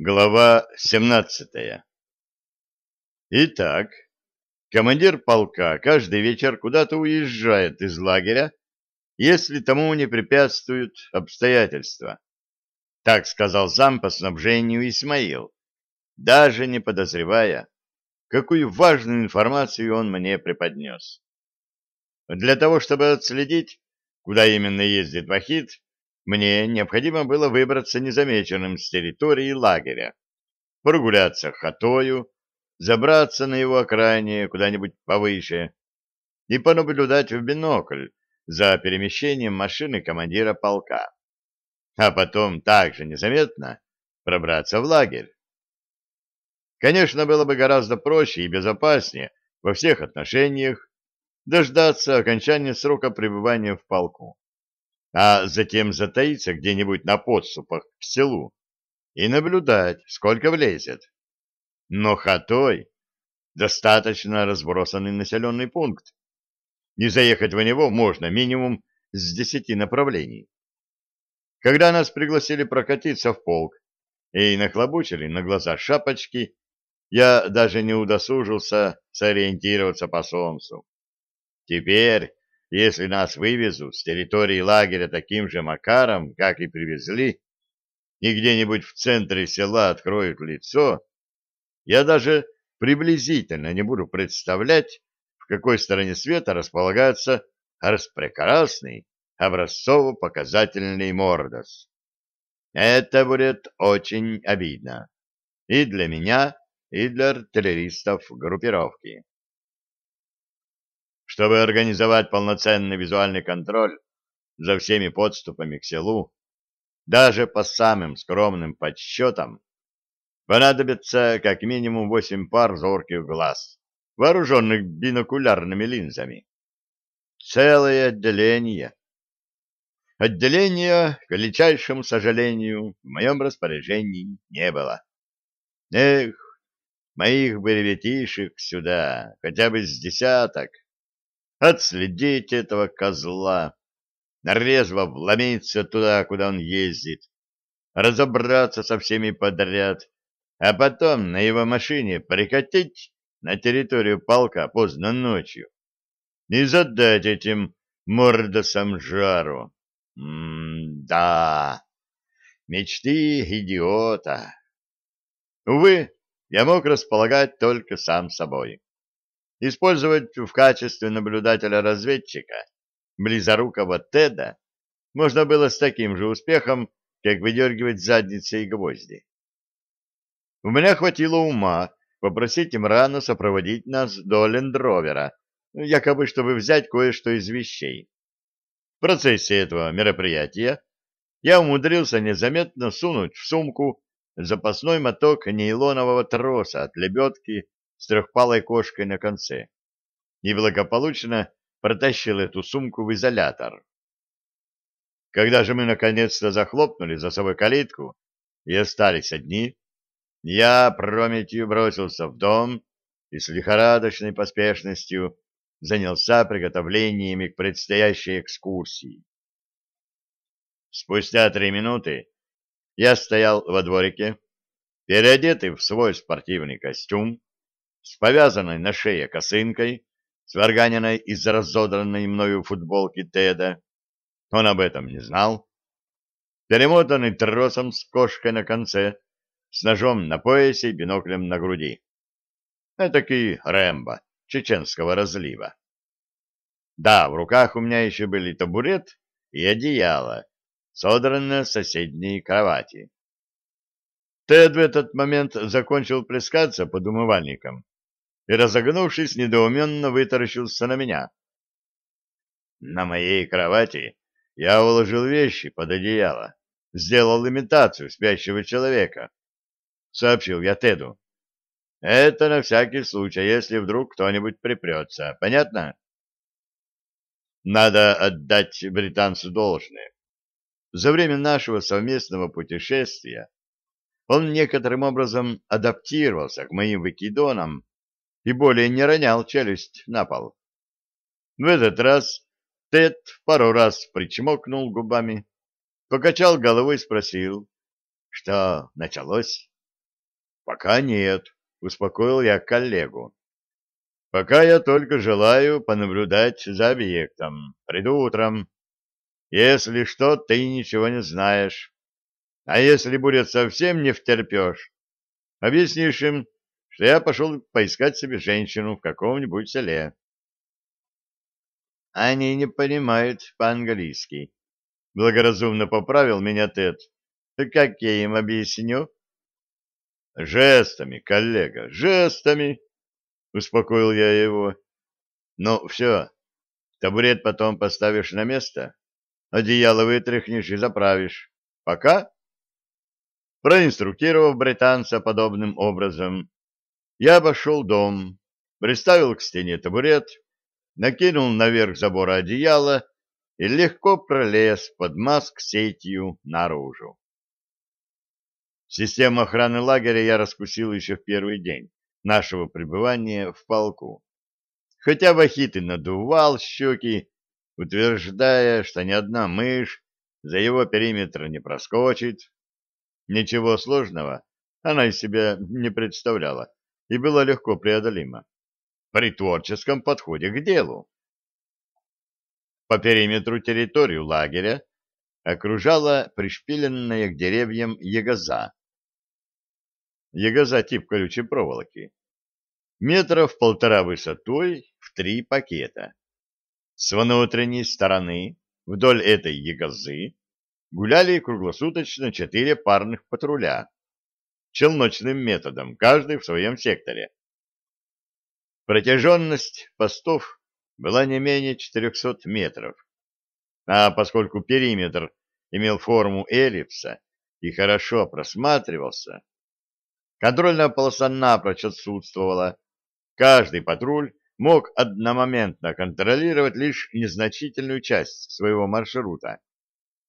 Глава 17 Итак, командир полка каждый вечер куда-то уезжает из лагеря, если тому не препятствуют обстоятельства. Так сказал зам по снабжению Исмаил, даже не подозревая, какую важную информацию он мне преподнес. Для того, чтобы отследить, куда именно ездит Вахид, мне необходимо было выбраться незамеченным с территории лагеря, прогуляться хатою, забраться на его окраине куда-нибудь повыше и понаблюдать в бинокль за перемещением машины командира полка, а потом также незаметно пробраться в лагерь. Конечно, было бы гораздо проще и безопаснее во всех отношениях дождаться окончания срока пребывания в полку а затем затаиться где-нибудь на подступах к селу и наблюдать, сколько влезет. Но хатой достаточно разбросанный населенный пункт, и заехать в него можно минимум с десяти направлений. Когда нас пригласили прокатиться в полк и нахлобучили на глаза шапочки, я даже не удосужился сориентироваться по солнцу. Теперь если нас вывезут с территории лагеря таким же макаром, как и привезли, и где-нибудь в центре села откроют лицо, я даже приблизительно не буду представлять, в какой стороне света располагается распрекрасный образцово-показательный Мордос. Это будет очень обидно и для меня, и для артиллеристов группировки. Чтобы организовать полноценный визуальный контроль за всеми подступами к селу, даже по самым скромным подсчетам, понадобится как минимум восемь пар зорких глаз, вооруженных бинокулярными линзами. Целое отделение. Отделения, к величайшему сожалению, в моем распоряжении не было. Эх, моих бы ребятишек сюда, хотя бы с десяток отследить этого козла, резво вломиться туда, куда он ездит, разобраться со всеми подряд, а потом на его машине прикатить на территорию полка поздно ночью и задать этим мордосам жару. М-да, мечты идиота. Увы, я мог располагать только сам собой. Использовать в качестве наблюдателя-разведчика близорукого Теда можно было с таким же успехом, как выдергивать задницы и гвозди. У меня хватило ума попросить Имрана сопроводить нас до лендровера, якобы чтобы взять кое-что из вещей. В процессе этого мероприятия я умудрился незаметно сунуть в сумку запасной моток нейлонового троса от лебедки с трехпалой кошкой на конце и благополучно протащил эту сумку в изолятор. Когда же мы наконец-то захлопнули за собой калитку и остались одни, я прометью бросился в дом и с лихорадочной поспешностью занялся приготовлениями к предстоящей экскурсии. Спустя три минуты я стоял во дворике, переодетый в свой спортивный костюм, с повязанной на шее косынкой, сварганенной из разодранной мною футболки Теда. Он об этом не знал. Перемотанный тросом с кошкой на конце, с ножом на поясе и биноклем на груди. Этакий Рэмбо, чеченского разлива. Да, в руках у меня еще были табурет и одеяло, содранное с соседней кровати. Тед в этот момент закончил плескаться под умывальником и, разогнувшись, недоуменно вытаращился на меня. На моей кровати я уложил вещи под одеяло, сделал имитацию спящего человека, — сообщил я Теду. Это на всякий случай, если вдруг кто-нибудь припрется. Понятно? Надо отдать британцу должное. За время нашего совместного путешествия он некоторым образом адаптировался к моим выкидонам и более не ронял челюсть на пол. В этот раз Тед пару раз причмокнул губами, покачал головой и спросил, что началось. Пока нет, успокоил я коллегу. Пока я только желаю понаблюдать за объектом. Приду утром. Если что, ты ничего не знаешь. А если будет совсем не втерпешь, объяснишь им, что я пошел поискать себе женщину в каком-нибудь селе. Они не понимают по-английски. Благоразумно поправил меня Тед. Как я им объясню? Жестами, коллега, жестами, успокоил я его. Ну, все, табурет потом поставишь на место, одеяло вытряхнешь и заправишь. Пока? Проинструктировав британца подобным образом, я обошел дом, приставил к стене табурет, накинул наверх забора одеяло и легко пролез под маск сетью наружу. Систему охраны лагеря я раскусил еще в первый день нашего пребывания в полку. Хотя Вахит и надувал щеки, утверждая, что ни одна мышь за его периметр не проскочит, ничего сложного она из себя не представляла и была легко преодолима при творческом подходе к делу. По периметру территорию лагеря окружала пришпиленная к деревьям ягоза, ягоза тип колючей проволоки, метров полтора высотой в три пакета. С внутренней стороны вдоль этой ягозы гуляли круглосуточно четыре парных патруля, челночным методом, каждый в своем секторе. Протяженность постов была не менее 400 метров, а поскольку периметр имел форму эллипса и хорошо просматривался, Контрольная полоса напрочь отсутствовала. Каждый патруль мог одномоментно контролировать лишь незначительную часть своего маршрута,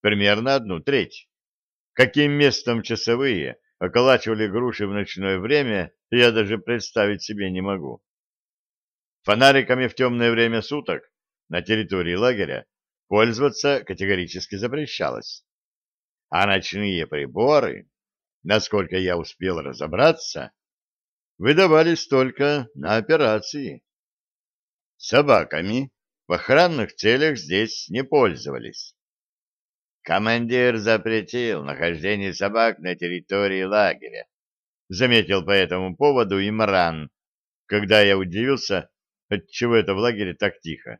примерно одну треть. Каким местом часовые околачивали груши в ночное время, я даже представить себе не могу. Фонариками в темное время суток на территории лагеря пользоваться категорически запрещалось. А ночные приборы насколько я успел разобраться, выдавались только на операции. Собаками в охранных целях здесь не пользовались. Командир запретил нахождение собак на территории лагеря, заметил по этому поводу Имран, когда я удивился, отчего это в лагере так тихо.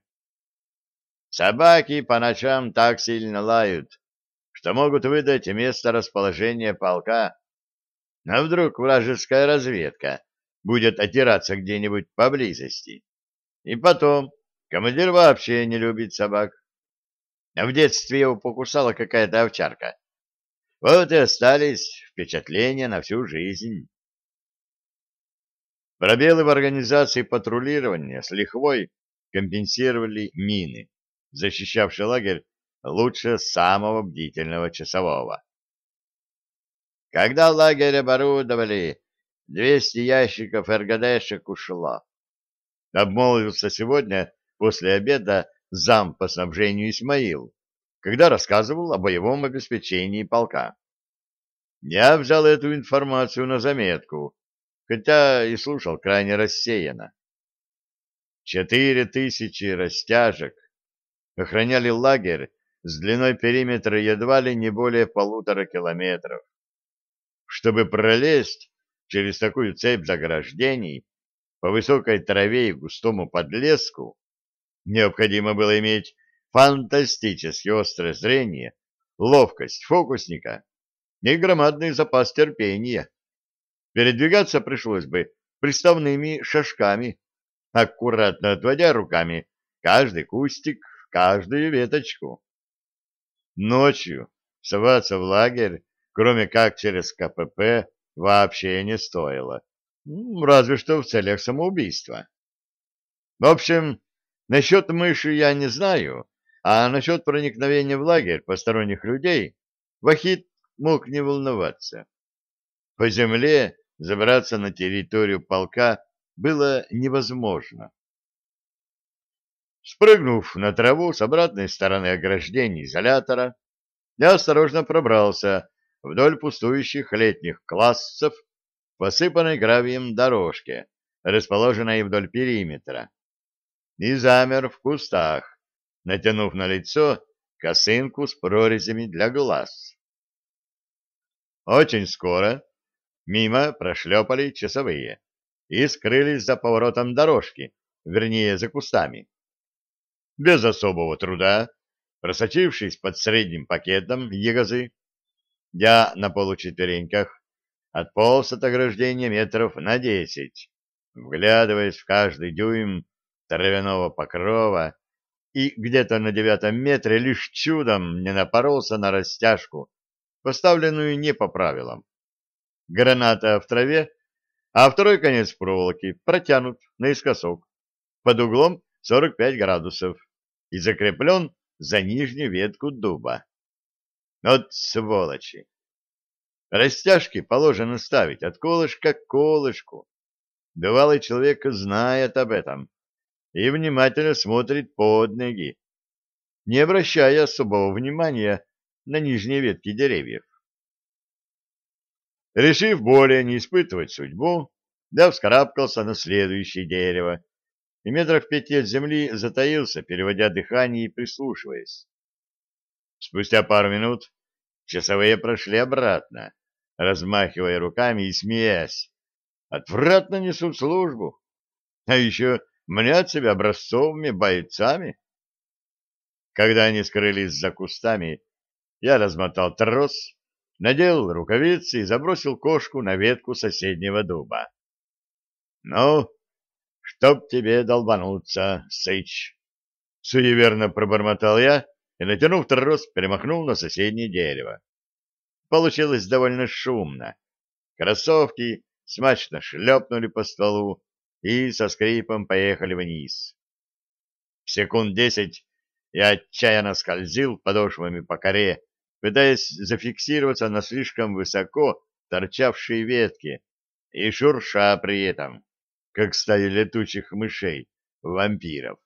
Собаки по ночам так сильно лают, что могут выдать место расположения полка. А вдруг вражеская разведка будет отираться где-нибудь поблизости? И потом, командир вообще не любит собак. А в детстве его покусала какая-то овчарка. Вот и остались впечатления на всю жизнь. Пробелы в организации патрулирования с лихвой компенсировали мины, защищавшие лагерь лучше самого бдительного часового. Когда лагерь оборудовали, двести ящиков РГДшек ушло. Обмолвился сегодня после обеда зам по снабжению Исмаил, когда рассказывал о боевом обеспечении полка. Я взял эту информацию на заметку, хотя и слушал крайне рассеянно. Четыре тысячи растяжек охраняли лагерь с длиной периметра едва ли не более полутора километров. Чтобы пролезть через такую цепь заграждений по высокой траве и густому подлеску, необходимо было иметь фантастически острое зрение, ловкость фокусника и громадный запас терпения. Передвигаться пришлось бы приставными шажками, аккуратно отводя руками каждый кустик, каждую веточку. Ночью соваться в лагерь, кроме как через КПП, вообще не стоило. Разве что в целях самоубийства. В общем, насчет мыши я не знаю, а насчет проникновения в лагерь посторонних людей Вахид мог не волноваться. По земле забраться на территорию полка было невозможно. Спрыгнув на траву с обратной стороны ограждения изолятора, я осторожно пробрался вдоль пустующих летних классов, посыпанной гравием дорожке, расположенной вдоль периметра, и замер в кустах, натянув на лицо косынку с прорезями для глаз. Очень скоро мимо прошлепали часовые и скрылись за поворотом дорожки, вернее, за кустами. Без особого труда, просочившись под средним пакетом ягозы, я на получетвереньках отполз от ограждения метров на десять, вглядываясь в каждый дюйм травяного покрова и где-то на девятом метре лишь чудом не напоролся на растяжку, поставленную не по правилам. Граната в траве, а второй конец проволоки протянут наискосок под углом 45 градусов и закреплен за нижнюю ветку дуба. Вот сволочи! Растяжки положено ставить от колышка к колышку. Бывалый человек знает об этом и внимательно смотрит под ноги, не обращая особого внимания на нижние ветки деревьев. Решив более не испытывать судьбу, я вскарабкался на следующее дерево и метров пяти от земли затаился, переводя дыхание и прислушиваясь. Спустя пару минут часовые прошли обратно, размахивая руками и смеясь. Отвратно несут службу, а еще мнят себя образцовыми бойцами. Когда они скрылись за кустами, я размотал трос, надел рукавицы и забросил кошку на ветку соседнего дуба. — Ну, чтоб тебе долбануться, сыч! — суеверно пробормотал я и, натянув трос, перемахнул на соседнее дерево. Получилось довольно шумно. Кроссовки смачно шлепнули по стволу и со скрипом поехали вниз. Секунд десять я отчаянно скользил подошвами по коре, пытаясь зафиксироваться на слишком высоко торчавшей ветке и шурша при этом, как стая летучих мышей, вампиров.